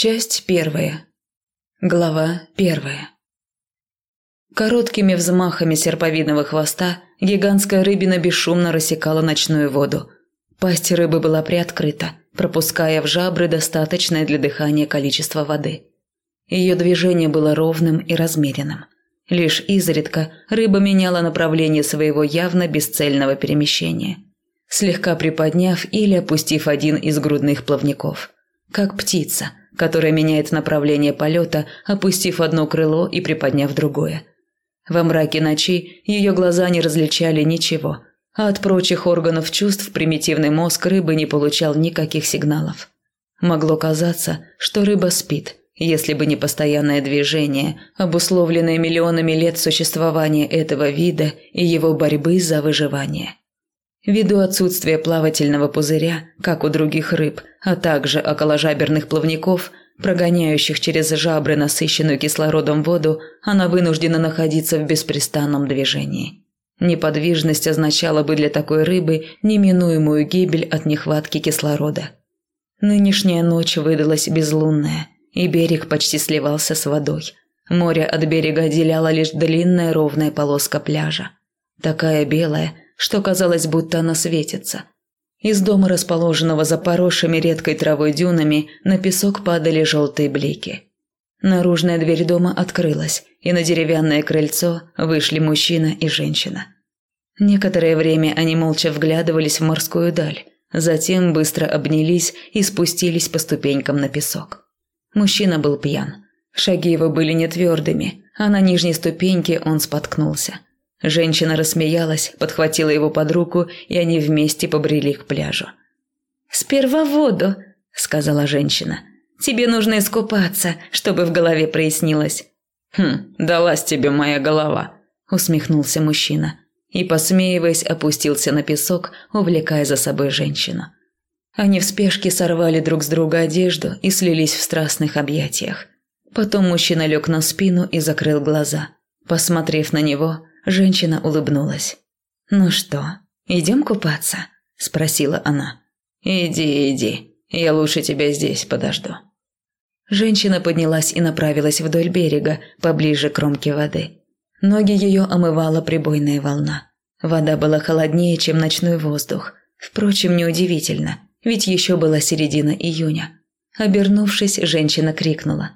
Часть первая. Глава первая. Короткими взмахами серповидного хвоста гигантская рыбина бесшумно рассекала ночную воду. Пасть рыбы была приоткрыта, пропуская в жабры достаточное для дыхания количество воды. Ее движение было ровным и размеренным. Лишь изредка рыба меняла направление своего явно бесцельного перемещения, слегка приподняв или опустив один из грудных плавников, как птица, которая меняет направление полета, опустив одно крыло и приподняв другое. Во мраке ночи ее глаза не различали ничего, а от прочих органов чувств примитивный мозг рыбы не получал никаких сигналов. Могло казаться, что рыба спит, если бы не постоянное движение, обусловленное миллионами лет существования этого вида и его борьбы за выживание. Ввиду отсутствия плавательного пузыря, как у других рыб, а также околожаберных плавников, прогоняющих через жабры насыщенную кислородом воду, она вынуждена находиться в беспрестанном движении. Неподвижность означала бы для такой рыбы неминуемую гибель от нехватки кислорода. Нынешняя ночь выдалась безлунная – и берег почти сливался с водой. Море от берега отделяла лишь длинная ровная полоска пляжа. Такая белая, что казалось, будто она светится. Из дома, расположенного за поросшими редкой травой дюнами, на песок падали желтые блики. Наружная дверь дома открылась, и на деревянное крыльцо вышли мужчина и женщина. Некоторое время они молча вглядывались в морскую даль, затем быстро обнялись и спустились по ступенькам на песок. Мужчина был пьян. Шаги его были не твердыми, а на нижней ступеньке он споткнулся. Женщина рассмеялась, подхватила его под руку, и они вместе побрели к пляжу. «Сперва воду», – сказала женщина. «Тебе нужно искупаться, чтобы в голове прояснилось». «Хм, далась тебе моя голова», – усмехнулся мужчина. И, посмеиваясь, опустился на песок, увлекая за собой женщину. Они в спешке сорвали друг с друга одежду и слились в страстных объятиях. Потом мужчина лег на спину и закрыл глаза. Посмотрев на него, женщина улыбнулась. «Ну что, идем купаться?» – спросила она. «Иди, иди, я лучше тебя здесь подожду». Женщина поднялась и направилась вдоль берега, поближе к кромке воды. Ноги ее омывала прибойная волна. Вода была холоднее, чем ночной воздух. Впрочем, неудивительно – ведь еще была середина июня. Обернувшись, женщина крикнула.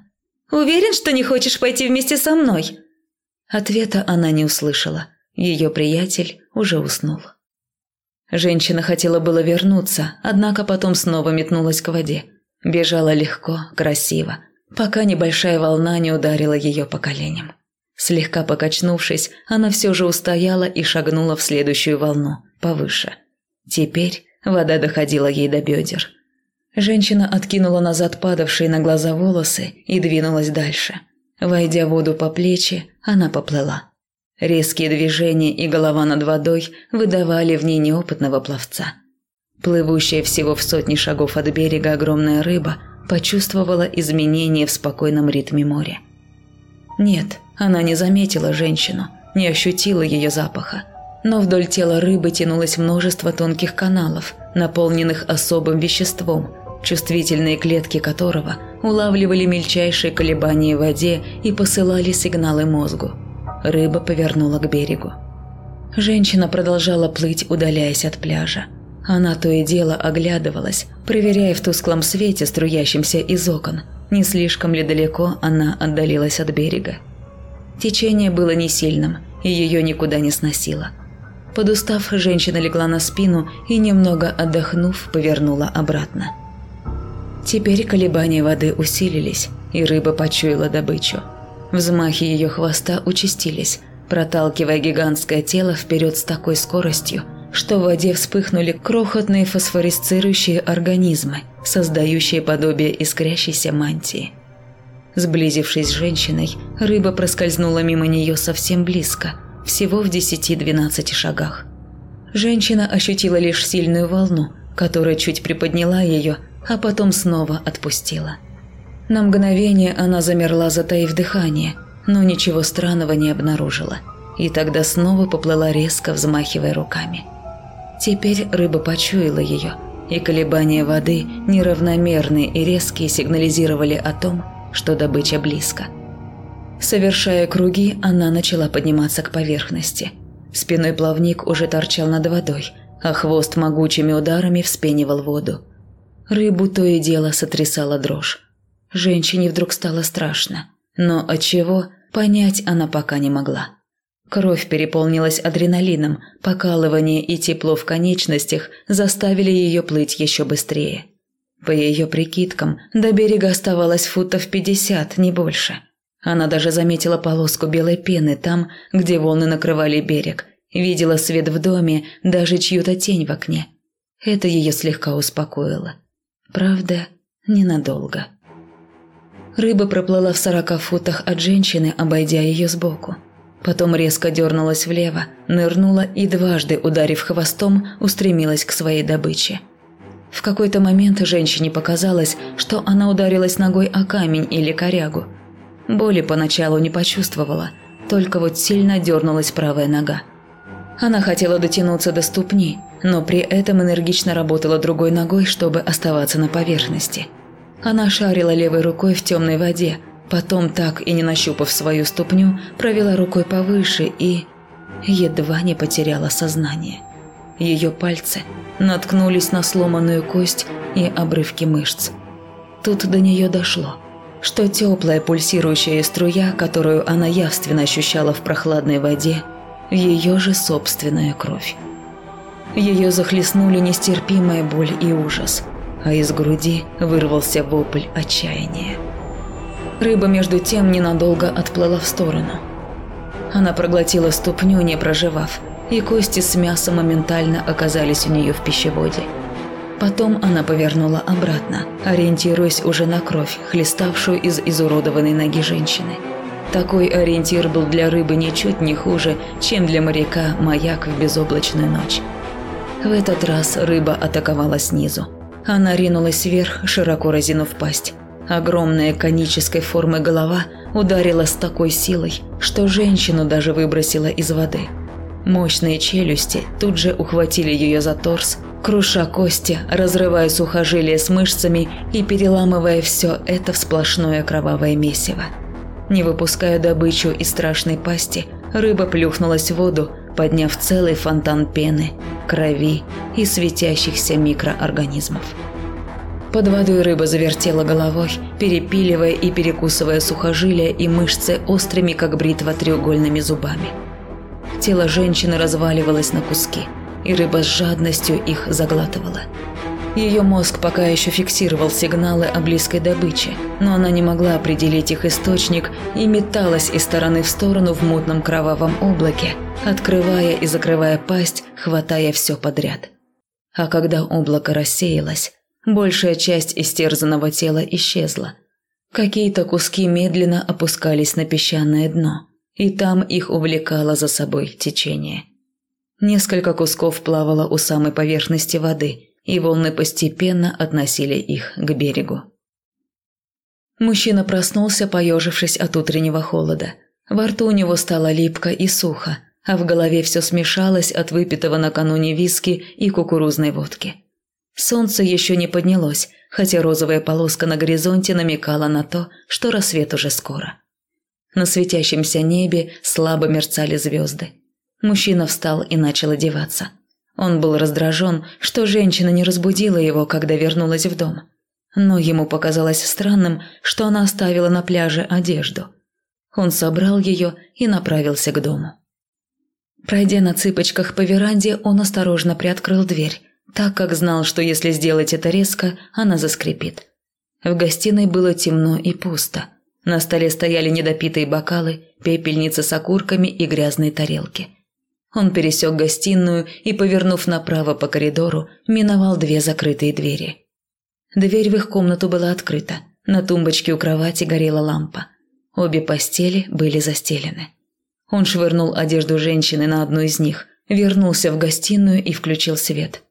«Уверен, что не хочешь пойти вместе со мной?» Ответа она не услышала. Ее приятель уже уснул. Женщина хотела было вернуться, однако потом снова метнулась к воде. Бежала легко, красиво, пока небольшая волна не ударила ее по коленям. Слегка покачнувшись, она все же устояла и шагнула в следующую волну, повыше. Теперь Вода доходила ей до бедер. Женщина откинула назад падавшие на глаза волосы и двинулась дальше. Войдя в воду по плечи, она поплыла. Резкие движения и голова над водой выдавали в ней неопытного пловца. Плывущая всего в сотни шагов от берега огромная рыба почувствовала изменения в спокойном ритме моря. Нет, она не заметила женщину, не ощутила ее запаха но вдоль тела рыбы тянулось множество тонких каналов, наполненных особым веществом, чувствительные клетки которого улавливали мельчайшие колебания в воде и посылали сигналы мозгу. Рыба повернула к берегу. Женщина продолжала плыть, удаляясь от пляжа. Она то и дело оглядывалась, проверяя в тусклом свете, струящемся из окон, не слишком ли далеко она отдалилась от берега. Течение было не сильным, и ее никуда не сносило – Подустав, женщина легла на спину и, немного отдохнув, повернула обратно. Теперь колебания воды усилились, и рыба почуяла добычу. Взмахи ее хвоста участились, проталкивая гигантское тело вперед с такой скоростью, что в воде вспыхнули крохотные фосфорисцирующие организмы, создающие подобие искрящейся мантии. Сблизившись с женщиной, рыба проскользнула мимо нее совсем близко – всего в 10-12 шагах. Женщина ощутила лишь сильную волну, которая чуть приподняла ее, а потом снова отпустила. На мгновение она замерла, затаив дыхание, но ничего странного не обнаружила, и тогда снова поплыла резко, взмахивая руками. Теперь рыба почуяла ее и колебания воды, неравномерные и резкие, сигнализировали о том, что добыча близко. Совершая круги, она начала подниматься к поверхности. Спиной плавник уже торчал над водой, а хвост могучими ударами вспенивал воду. Рыбу то и дело сотрясала дрожь. Женщине вдруг стало страшно, но от чего понять она пока не могла. Кровь переполнилась адреналином, покалывание и тепло в конечностях заставили ее плыть еще быстрее. По ее прикидкам, до берега оставалось футов пятьдесят, не больше. Она даже заметила полоску белой пены там, где волны накрывали берег, видела свет в доме, даже чью-то тень в окне. Это ее слегка успокоило. Правда, ненадолго. Рыба проплыла в сорока футах от женщины, обойдя ее сбоку. Потом резко дернулась влево, нырнула и дважды, ударив хвостом, устремилась к своей добыче. В какой-то момент женщине показалось, что она ударилась ногой о камень или корягу. Боли поначалу не почувствовала, только вот сильно дернулась правая нога. Она хотела дотянуться до ступни, но при этом энергично работала другой ногой, чтобы оставаться на поверхности. Она шарила левой рукой в темной воде, потом, так и не нащупав свою ступню, провела рукой повыше и... едва не потеряла сознание. Ее пальцы наткнулись на сломанную кость и обрывки мышц. Тут до нее дошло, что теплая пульсирующая струя, которую она явственно ощущала в прохладной воде, ее же собственная кровь. Ее захлестнули нестерпимая боль и ужас, а из груди вырвался вопль отчаяния. Рыба между тем ненадолго отплыла в сторону. Она проглотила ступню, не проживав, и кости с мясом моментально оказались у нее в пищеводе. Потом она повернула обратно, ориентируясь уже на кровь, хлеставшую из изуродованной ноги женщины. Такой ориентир был для рыбы ничуть не хуже, чем для моряка маяк в безоблачную ночь. В этот раз рыба атаковала снизу. Она ринулась вверх, широко разинув пасть. Огромная конической формы голова ударила с такой силой, что женщину даже выбросила из воды. Мощные челюсти тут же ухватили ее за торс, круша кости, разрывая сухожилия с мышцами и переламывая все это в сплошное кровавое месиво. Не выпуская добычу из страшной пасти, рыба плюхнулась в воду, подняв целый фонтан пены, крови и светящихся микроорганизмов. Под водой рыба завертела головой, перепиливая и перекусывая сухожилия и мышцы острыми, как бритва, треугольными зубами. Тело женщины разваливалось на куски, и рыба с жадностью их заглатывала. Ее мозг пока еще фиксировал сигналы о близкой добыче, но она не могла определить их источник и металась из стороны в сторону в мутном кровавом облаке, открывая и закрывая пасть, хватая все подряд. А когда облако рассеялось, Большая часть истерзанного тела исчезла. Какие-то куски медленно опускались на песчаное дно, и там их увлекало за собой течение. Несколько кусков плавало у самой поверхности воды, и волны постепенно относили их к берегу. Мужчина проснулся, поежившись от утреннего холода. Во рту у него стало липко и сухо, а в голове все смешалось от выпитого накануне виски и кукурузной водки. Солнце еще не поднялось, хотя розовая полоска на горизонте намекала на то, что рассвет уже скоро. На светящемся небе слабо мерцали звезды. Мужчина встал и начал одеваться. Он был раздражен, что женщина не разбудила его, когда вернулась в дом. Но ему показалось странным, что она оставила на пляже одежду. Он собрал ее и направился к дому. Пройдя на цыпочках по веранде, он осторожно приоткрыл дверь так как знал, что если сделать это резко, она заскрипит. В гостиной было темно и пусто. На столе стояли недопитые бокалы, пепельница с окурками и грязные тарелки. Он пересек гостиную и, повернув направо по коридору, миновал две закрытые двери. Дверь в их комнату была открыта. На тумбочке у кровати горела лампа. Обе постели были застелены. Он швырнул одежду женщины на одну из них, вернулся в гостиную и включил свет.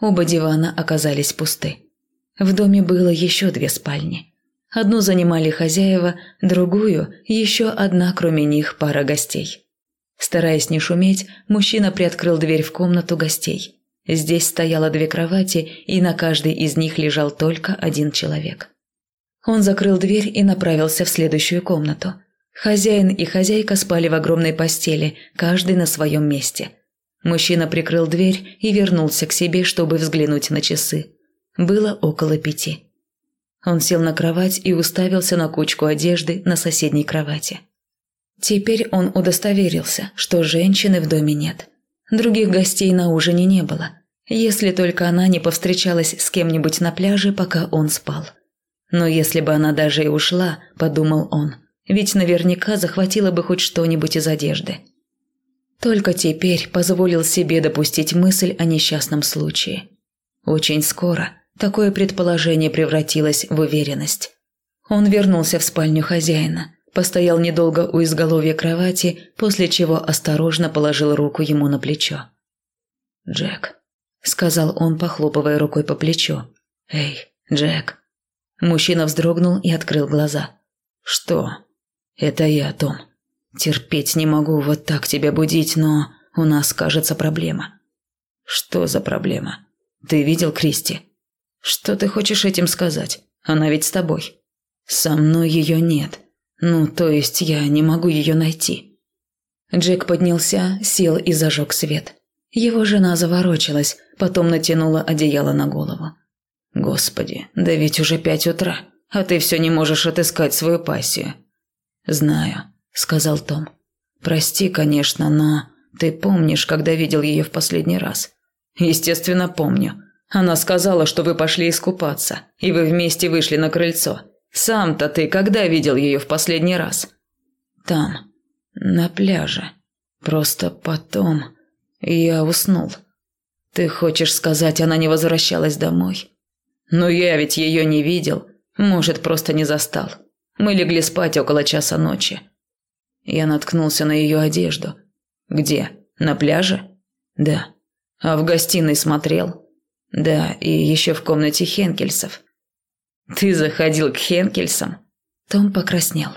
Оба дивана оказались пусты. В доме было еще две спальни. Одну занимали хозяева, другую – еще одна, кроме них, пара гостей. Стараясь не шуметь, мужчина приоткрыл дверь в комнату гостей. Здесь стояло две кровати, и на каждой из них лежал только один человек. Он закрыл дверь и направился в следующую комнату. Хозяин и хозяйка спали в огромной постели, каждый на своем месте. Мужчина прикрыл дверь и вернулся к себе, чтобы взглянуть на часы. Было около пяти. Он сел на кровать и уставился на кучку одежды на соседней кровати. Теперь он удостоверился, что женщины в доме нет. Других гостей на ужине не было, если только она не повстречалась с кем-нибудь на пляже, пока он спал. Но если бы она даже и ушла, подумал он, ведь наверняка захватила бы хоть что-нибудь из одежды. Только теперь позволил себе допустить мысль о несчастном случае. Очень скоро такое предположение превратилось в уверенность. Он вернулся в спальню хозяина, постоял недолго у изголовья кровати, после чего осторожно положил руку ему на плечо. «Джек», – сказал он, похлопывая рукой по плечу. «Эй, Джек». Мужчина вздрогнул и открыл глаза. «Что?» «Это я, Том. Терпеть не могу вот так тебя будить, но у нас, кажется, проблема». «Что за проблема? Ты видел Кристи?» «Что ты хочешь этим сказать? Она ведь с тобой». «Со мной ее нет. Ну, то есть я не могу ее найти». Джек поднялся, сел и зажег свет. Его жена заворочилась, потом натянула одеяло на голову. «Господи, да ведь уже пять утра, а ты все не можешь отыскать свою пассию. «Знаю», – сказал Том. «Прости, конечно, но ты помнишь, когда видел ее в последний раз?» «Естественно, помню. Она сказала, что вы пошли искупаться, и вы вместе вышли на крыльцо. Сам-то ты когда видел ее в последний раз?» «Там, на пляже. Просто потом я уснул. Ты хочешь сказать, она не возвращалась домой?» «Но я ведь ее не видел. Может, просто не застал. Мы легли спать около часа ночи. Я наткнулся на ее одежду. Где? На пляже? Да. А в гостиной смотрел? Да, и еще в комнате Хенкельсов. Ты заходил к Хенкельсам? Том покраснел.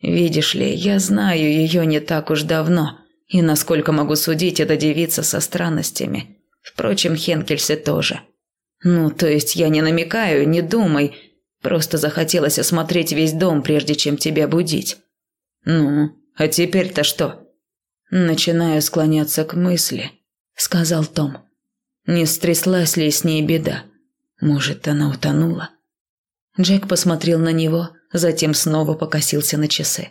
Видишь ли, я знаю ее не так уж давно, и, насколько могу судить, эта девица со странностями. Впрочем, Хенкельсы тоже. Ну, то есть я не намекаю, не думай, Просто захотелось осмотреть весь дом, прежде чем тебя будить. Ну, а теперь-то что? Начинаю склоняться к мысли, сказал Том. Не стряслась ли с ней беда? Может, она утонула? Джек посмотрел на него, затем снова покосился на часы.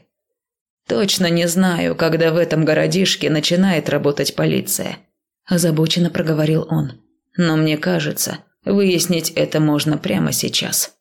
Точно не знаю, когда в этом городишке начинает работать полиция, озабоченно проговорил он. Но мне кажется, выяснить это можно прямо сейчас.